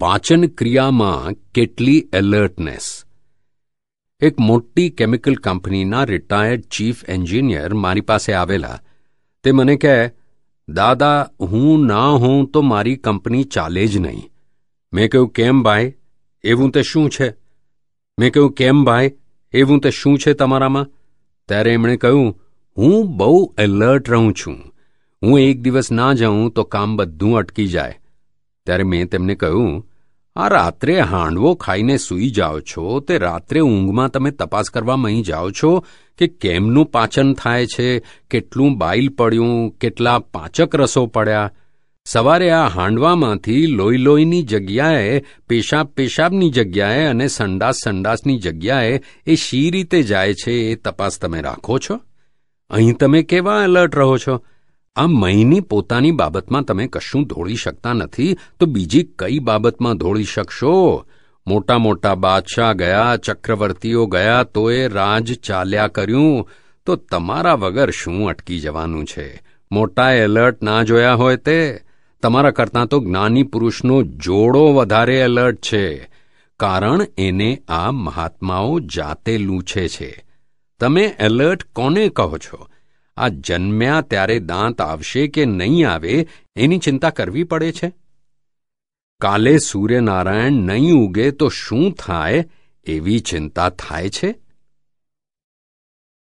પાચન ક્રિયામાં કેટલી એલર્ટનેસ એક મોટી કેમિકલ કંપનીના રિટાયર્ડ ચીફ એન્જિનિયર મારી પાસે આવેલા. તે મને કહે, દાદા, હું ના હોઉં તો મારી કંપની ચાલે જ નહીં. મેં કહ્યું, કેમ ભાઈ? એવું તે શું છે? મેં કહ્યું, કેમ ભાઈ? એવું તે શું છે તમારામાં? ત્યારે એમણે કહ્યું, હું બહુ એલર્ટ રહું છું. હું એક દિવસ ના જાઉં તો કામ બધું અટકી જાય. ત્યારે મેં તેમને કહ્યું આ રાત્રે હાંડવો ખાઈને સૂઈ જાઓ છો? તે રાત્રે ઊંઘમાં તમે તપાસ કરવા અહીં જાઓ છો કે કેમનું પાચન થાય છે? કેટલું બાઇલ પડ્યું? કેટલા પાચક રસો પડ્યા? સવારે આ હાંડવામાંથી લોહી લોહીની જગ્યાએ, પેશાબ પેશાબની જગ્યાએ અને સંડાસ સંડાસની જગ્યાએ એ શી રીતે જાય છે એ તપાસ તમે રાખો છો? અહીં તમે કેવા એલર્ટ રહો છો? આ મહીની પોતાની બાબતમાં તમે કશું ધોળી શકતા નથી, તો બીજી કઈ બાબતમાં ધોળી શકશો? મોટા મોટા બાદશાહ ગયા, ચક્રવર્તીઓ ગયા તોય રાજ ચાલ્યા કર્યું. તો તમારા વગર શું અટકી જવાનું છે? મોટા એલર્ટ ના જોયા હોય તે? તમારા કરતાં તો જ્ઞાની પુરુષનો જોડો વધારે એલર્ટ છે. કારણ એને આ મહાત્માઓ જાતે લૂછે છે. તમે એલર્ટ કોને કહો છો? આ જન્મ્યા ત્યારે દાંત આવશે કે નહીં આવે, એની ચિંતા કરવી પડે છે? કાલે સૂર્યનારાયણ નહીં ઉગે તો શું થાય, એવી ચિંતા થાય છે?